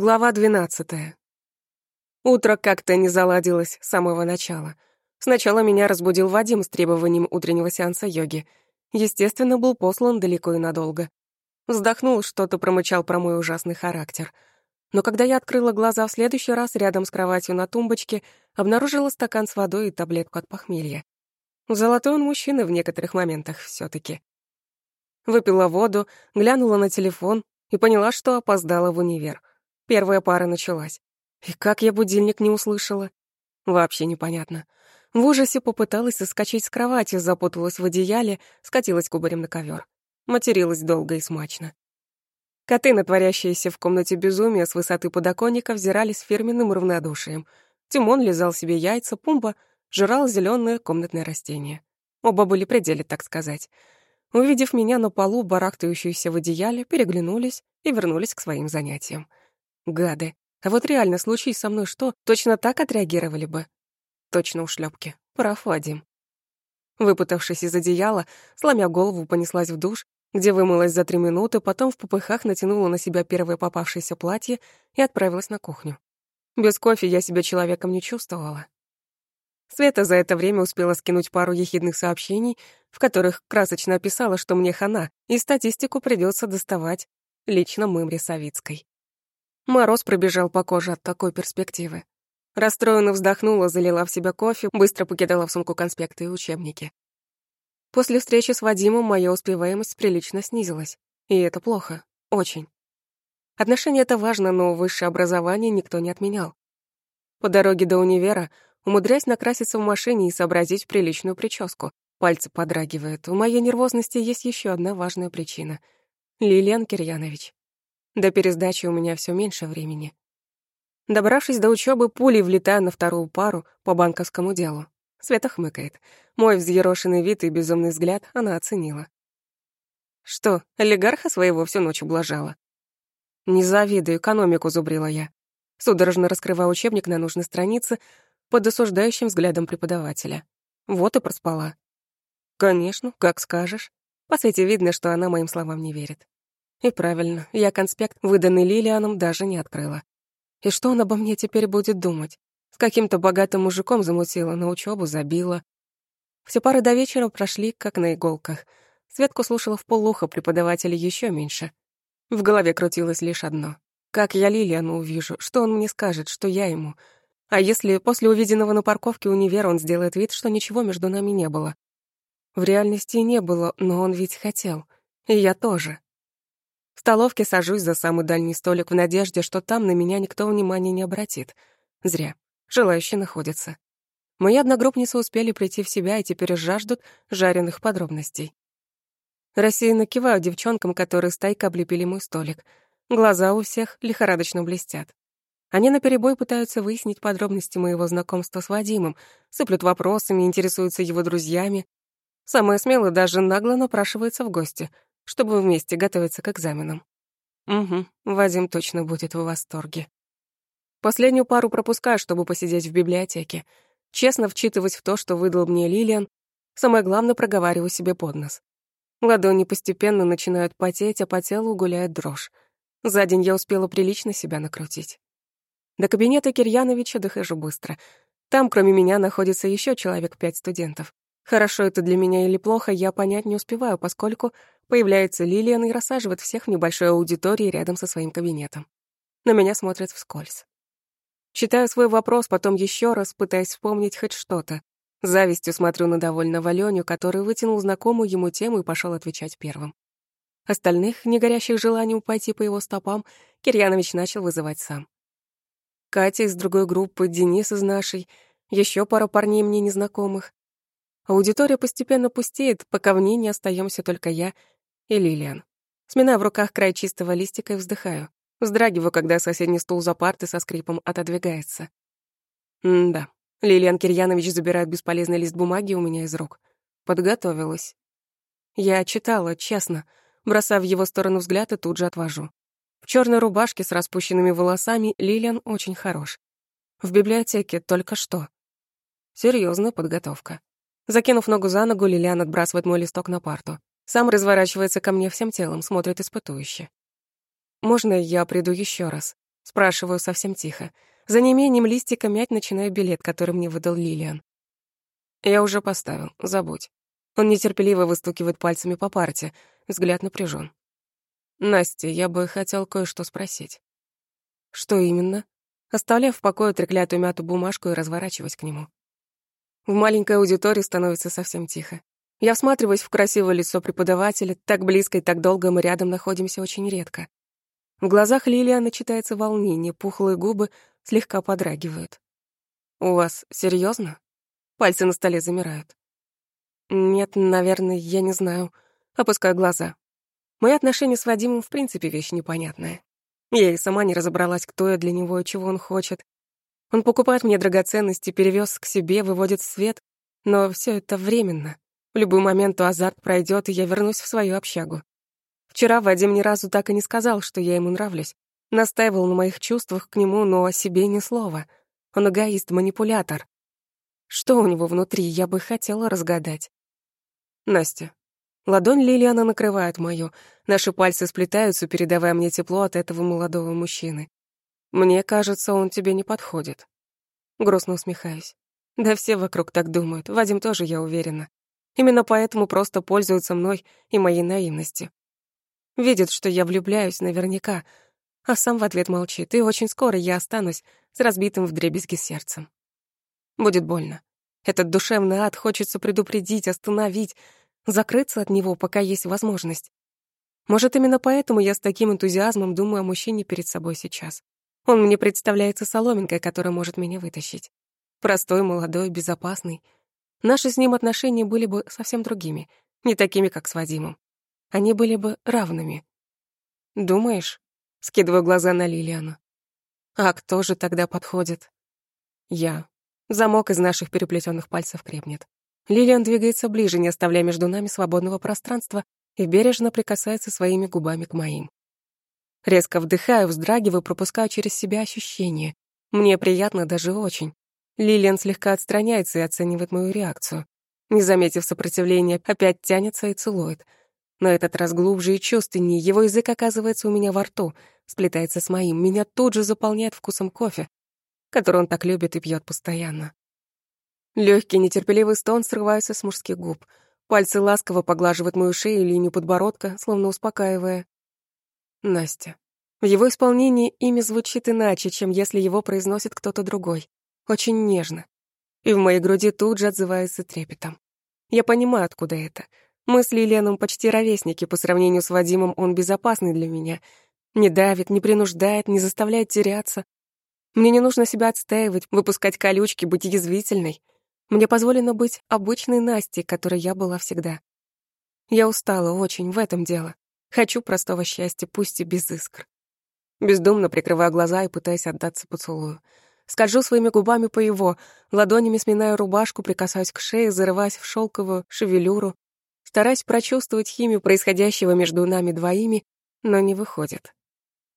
Глава двенадцатая. Утро как-то не заладилось с самого начала. Сначала меня разбудил Вадим с требованием утреннего сеанса йоги. Естественно, был послан далеко и надолго. Вздохнул, что-то промычал про мой ужасный характер. Но когда я открыла глаза в следующий раз рядом с кроватью на тумбочке, обнаружила стакан с водой и таблетку от похмелья. Золотой он мужчина в некоторых моментах все таки Выпила воду, глянула на телефон и поняла, что опоздала в универ. Первая пара началась. И как я будильник не услышала? Вообще непонятно. В ужасе попыталась соскочить с кровати, запуталась в одеяле, скатилась кубарем на ковер. Материлась долго и смачно. Коты, натворящиеся в комнате безумия с высоты подоконника, взирали с фирменным равнодушием. Тимон лизал себе яйца, Пумба жрал зеленое комнатное растение. Оба были пределе, так сказать. Увидев меня на полу, барахтающуюся в одеяле, переглянулись и вернулись к своим занятиям. Гады. А вот реально, случись со мной что, точно так отреагировали бы. Точно ушлепки. Прав Вадим. Выпутавшись из одеяла, сломя голову, понеслась в душ, где вымылась за три минуты, потом в попыхах натянула на себя первое попавшееся платье и отправилась на кухню. Без кофе я себя человеком не чувствовала. Света за это время успела скинуть пару ехидных сообщений, в которых красочно описала, что мне хана, и статистику придется доставать лично Мымре Савицкой. Мороз пробежал по коже от такой перспективы. Расстроенно вздохнула, залила в себя кофе, быстро покидала в сумку конспекты и учебники. После встречи с Вадимом моя успеваемость прилично снизилась. И это плохо. Очень. Отношения — это важно, но высшее образование никто не отменял. По дороге до универа, умудряясь накраситься в машине и сообразить приличную прическу, пальцы подрагивают. У моей нервозности есть еще одна важная причина. Лилиан Кирьянович. До пересдачи у меня все меньше времени. Добравшись до учебы, пулей влетаю на вторую пару по банковскому делу. Света хмыкает. Мой взъерошенный вид и безумный взгляд она оценила. Что, олигарха своего всю ночь ублажала? Не завидую, экономику зубрила я. Судорожно раскрывая учебник на нужной странице под осуждающим взглядом преподавателя. Вот и проспала. Конечно, как скажешь. По сути, видно, что она моим словам не верит. И правильно, я конспект, выданный Лилианом, даже не открыла. И что он обо мне теперь будет думать? С каким-то богатым мужиком замутила, на учебу забила. Все пары до вечера прошли, как на иголках. Светку слушала в полухо, преподавателя еще меньше. В голове крутилось лишь одно. Как я Лилиану увижу? Что он мне скажет? Что я ему? А если после увиденного на парковке универа он сделает вид, что ничего между нами не было? В реальности не было, но он ведь хотел. И я тоже. В столовке сажусь за самый дальний столик в надежде, что там на меня никто внимания не обратит. Зря. Желающие находятся. Мои одногруппницы успели прийти в себя и теперь жаждут жареных подробностей. Рассеянно киваю девчонкам, которые стайка облепили мой столик. Глаза у всех лихорадочно блестят. Они наперебой пытаются выяснить подробности моего знакомства с Вадимом, сыплют вопросами, интересуются его друзьями. Самое смелое даже нагло напрашивается в гости — чтобы вместе готовиться к экзаменам. Угу, Вадим точно будет в восторге. Последнюю пару пропускаю, чтобы посидеть в библиотеке. Честно вчитываясь в то, что выдал мне Лилиан, самое главное проговариваю себе под нос. Ладони постепенно начинают потеть, а по телу гуляет дрожь. За день я успела прилично себя накрутить. До кабинета Кирьяновича дохожу быстро. Там, кроме меня, находится еще человек пять студентов. Хорошо это для меня или плохо, я понять не успеваю, поскольку появляется Лилиан и рассаживает всех в небольшой аудитории рядом со своим кабинетом. На меня смотрят вскользь. Читаю свой вопрос, потом еще раз, пытаясь вспомнить хоть что-то. Завистью смотрю на довольного Леню, который вытянул знакомую ему тему и пошел отвечать первым. Остальных, не горящих желанием пойти по его стопам, Кирьянович начал вызывать сам. Катя из другой группы, Денис из нашей, еще пара парней мне незнакомых. Аудитория постепенно пустеет, пока в ней не остаемся только я и Лилиан. Сминая в руках край чистого листика и вздыхаю. Вздрагиваю, когда соседний стул за парты со скрипом отодвигается. М-да. Лилиан Кирьянович забирает бесполезный лист бумаги у меня из рук. Подготовилась. Я читала, честно, бросая в его сторону взгляд и тут же отвожу. В черной рубашке с распущенными волосами Лилиан очень хорош. В библиотеке только что. Серьезная подготовка. Закинув ногу за ногу, Лилиан отбрасывает мой листок на парту. Сам разворачивается ко мне всем телом, смотрит испытующе. «Можно я приду еще раз?» Спрашиваю совсем тихо. За неимением листика мять начинаю билет, который мне выдал Лилиан. Я уже поставил, забудь. Он нетерпеливо выстукивает пальцами по парте, взгляд напряжен. Настя, я бы хотел кое-что спросить. Что именно? Оставляю в покое треклятую мяту бумажку и разворачиваюсь к нему. В маленькой аудитории становится совсем тихо. Я всматриваюсь в красивое лицо преподавателя, так близко и так долго мы рядом находимся очень редко. В глазах Лилианы читается волнение, пухлые губы слегка подрагивают. «У вас серьезно? Пальцы на столе замирают. «Нет, наверное, я не знаю». Опускаю глаза. Мои отношения с Вадимом в принципе вещь непонятная. Я и сама не разобралась, кто я для него и чего он хочет. Он покупает мне драгоценности, перевез к себе, выводит свет, но все это временно. В любой момент азарт пройдет, и я вернусь в свою общагу. Вчера Вадим ни разу так и не сказал, что я ему нравлюсь. Настаивал на моих чувствах к нему, но о себе ни слова. Он эгоист, манипулятор. Что у него внутри, я бы хотела разгадать. Настя. Ладонь Лилиана накрывает мою. Наши пальцы сплетаются, передавая мне тепло от этого молодого мужчины. Мне кажется, он тебе не подходит. Грустно усмехаюсь. Да все вокруг так думают. Вадим тоже, я уверена. Именно поэтому просто пользуются мной и моей наивностью. Видит, что я влюбляюсь наверняка, а сам в ответ молчит, и очень скоро я останусь с разбитым вдребезги сердцем. Будет больно. Этот душевный ад хочется предупредить, остановить, закрыться от него, пока есть возможность. Может, именно поэтому я с таким энтузиазмом думаю о мужчине перед собой сейчас. Он мне представляется соломинкой, которая может меня вытащить. Простой, молодой, безопасный. Наши с ним отношения были бы совсем другими, не такими, как с Вадимом. Они были бы равными. «Думаешь?» — скидываю глаза на Лилиану. «А кто же тогда подходит?» «Я». Замок из наших переплетенных пальцев крепнет. Лилиан двигается ближе, не оставляя между нами свободного пространства, и бережно прикасается своими губами к моим. Резко вдыхаю, вздрагиваю, пропускаю через себя ощущения. Мне приятно даже очень. Лилиан слегка отстраняется и оценивает мою реакцию. Не заметив сопротивления, опять тянется и целует. На этот раз глубже и чувственнее. Его язык оказывается у меня во рту, сплетается с моим. Меня тут же заполняет вкусом кофе, который он так любит и пьет постоянно. Легкий нетерпеливый стон срывается с мужских губ. Пальцы ласково поглаживают мою шею и линию подбородка, словно успокаивая. Настя. В его исполнении имя звучит иначе, чем если его произносит кто-то другой. Очень нежно. И в моей груди тут же отзывается трепетом. Я понимаю, откуда это. Мы с Лилианом почти ровесники, по сравнению с Вадимом он безопасный для меня. Не давит, не принуждает, не заставляет теряться. Мне не нужно себя отстаивать, выпускать колючки, быть язвительной. Мне позволено быть обычной Настей, которой я была всегда. Я устала очень, в этом дело. Хочу простого счастья, пусть и без искр. Бездумно прикрываю глаза и пытаясь отдаться поцелую. Скольжу своими губами по его, ладонями сминаю рубашку, прикасаюсь к шее, зарываясь в шелковую шевелюру, стараюсь прочувствовать химию происходящего между нами двоими, но не выходит.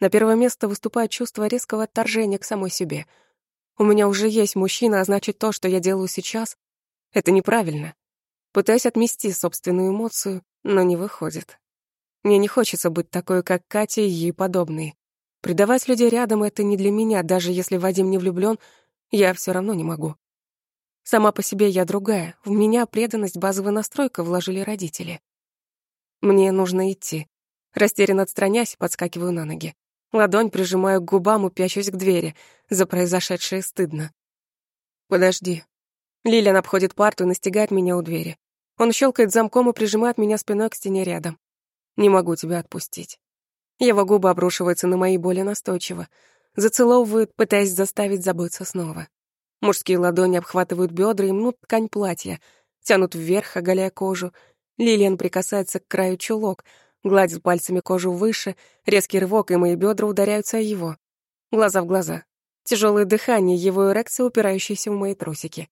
На первое место выступает чувство резкого отторжения к самой себе — у меня уже есть мужчина, а значит, то, что я делаю сейчас, это неправильно. Пытаюсь отмести собственную эмоцию, но не выходит. Мне не хочется быть такой, как Катя и ей подобные. Предавать людей рядом — это не для меня, даже если Вадим не влюблён, я всё равно не могу. Сама по себе я другая, в меня преданность базовая настройка вложили родители. Мне нужно идти. Растерянно отстранясь, подскакиваю на ноги. Ладонь прижимаю к губам и пячусь к двери. За произошедшее стыдно. «Подожди». Лилиан обходит парту и настигает меня у двери. Он щелкает замком и прижимает меня спиной к стене рядом. «Не могу тебя отпустить». Его губы обрушиваются на мои боли настойчиво. Зацеловывают, пытаясь заставить забыться снова. Мужские ладони обхватывают бедра и мнут ткань платья, тянут вверх, оголяя кожу. Лилиан прикасается к краю чулок — гладит пальцами кожу выше, резкий рывок, и мои бедра ударяются о его. Глаза в глаза. Тяжелое дыхание, его эрекция, упирающаяся в мои трусики.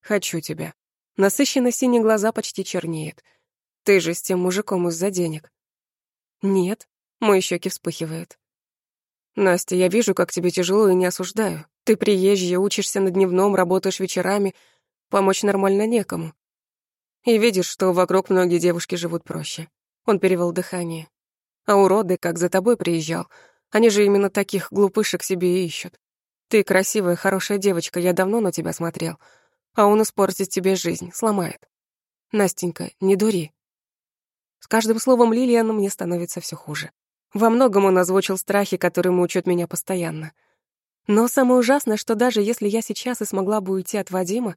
«Хочу тебя». Насыщенно синие глаза почти чернеют. «Ты же с тем мужиком из-за денег». «Нет». Мои щеки вспыхивают. «Настя, я вижу, как тебе тяжело и не осуждаю. Ты приезжая, учишься на дневном, работаешь вечерами. Помочь нормально некому. И видишь, что вокруг многие девушки живут проще. Он перевел дыхание. А уроды, как за тобой приезжал. Они же именно таких глупышек себе и ищут. Ты красивая, хорошая девочка, я давно на тебя смотрел. А он испортит тебе жизнь, сломает. Настенька, не дури. С каждым словом Лилиана мне становится все хуже. Во многом он озвучил страхи, которые мучают меня постоянно. Но самое ужасное, что даже если я сейчас и смогла бы уйти от Вадима,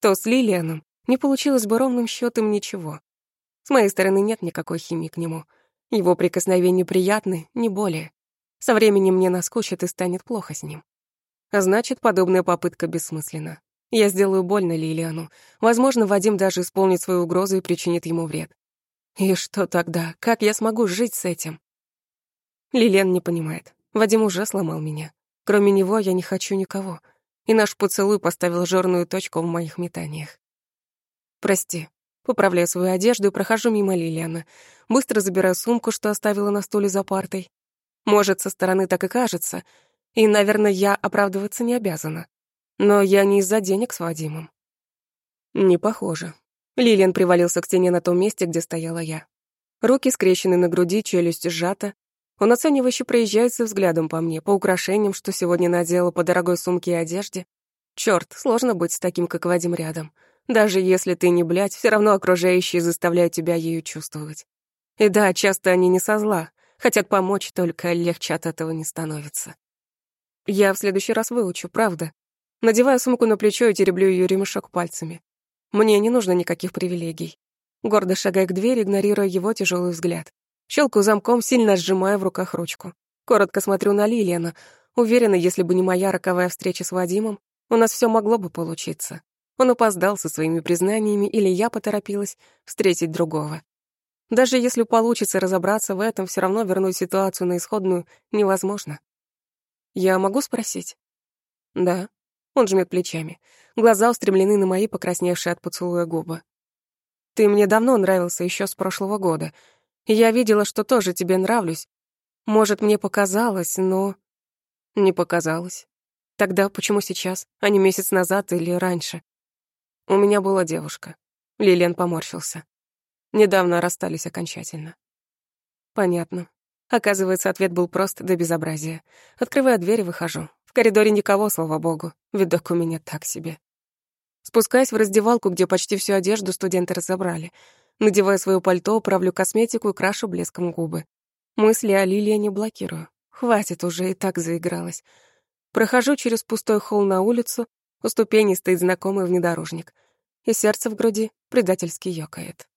то с Лилианом не получилось бы ровным счетом ничего. С моей стороны нет никакой химии к нему. Его прикосновения приятны, не более. Со временем мне наскучит и станет плохо с ним. А значит, подобная попытка бессмысленна. Я сделаю больно Лилиану. Возможно, Вадим даже исполнит свою угрозу и причинит ему вред. И что тогда? Как я смогу жить с этим? Лилиан не понимает. Вадим уже сломал меня. Кроме него я не хочу никого. И наш поцелуй поставил жирную точку в моих метаниях. Прости. Поправляю свою одежду и прохожу мимо Лилиана. Быстро забираю сумку, что оставила на стуле за партой. Может, со стороны так и кажется, и, наверное, я оправдываться не обязана. Но я не из-за денег с Вадимом. Не похоже. Лилиан привалился к стене на том месте, где стояла я. Руки скрещены на груди, челюсть сжата. Он оценивающе проезжается взглядом по мне, по украшениям, что сегодня надела, по дорогой сумке и одежде. Чёрт, сложно быть с таким, как Вадим, рядом. Даже если ты не блядь, все равно окружающие заставляют тебя ею чувствовать. И да, часто они не со зла, хотят помочь, только легче от этого не становится. Я в следующий раз выучу, правда. Надеваю сумку на плечо и тереблю ее ремешок пальцами. Мне не нужно никаких привилегий. Гордо шагая к двери, игнорируя его тяжелый взгляд. Щелкаю замком, сильно сжимая в руках ручку. Коротко смотрю на Лилиана. Уверена, если бы не моя роковая встреча с Вадимом, у нас все могло бы получиться. Он опоздал со своими признаниями, или я поторопилась встретить другого. Даже если получится разобраться в этом, все равно вернуть ситуацию на исходную невозможно. Я могу спросить? Да. Он жмет плечами. Глаза устремлены на мои покрасневшие от поцелуя губы. Ты мне давно нравился, еще с прошлого года. Я видела, что тоже тебе нравлюсь. Может, мне показалось, но... Не показалось. Тогда почему сейчас, а не месяц назад или раньше? У меня была девушка. Лилиан поморщился. Недавно расстались окончательно. Понятно. Оказывается, ответ был прост до безобразия. Открываю дверь и выхожу. В коридоре никого, слава богу. Видок у меня так себе. Спускаясь в раздевалку, где почти всю одежду студенты разобрали. Надеваю свое пальто, правлю косметику и крашу блеском губы. Мысли о Лилии не блокирую. Хватит уже, и так заигралась. Прохожу через пустой холл на улицу, у ступени стоит знакомый внедорожник. И сердце в груди предательски ёкает.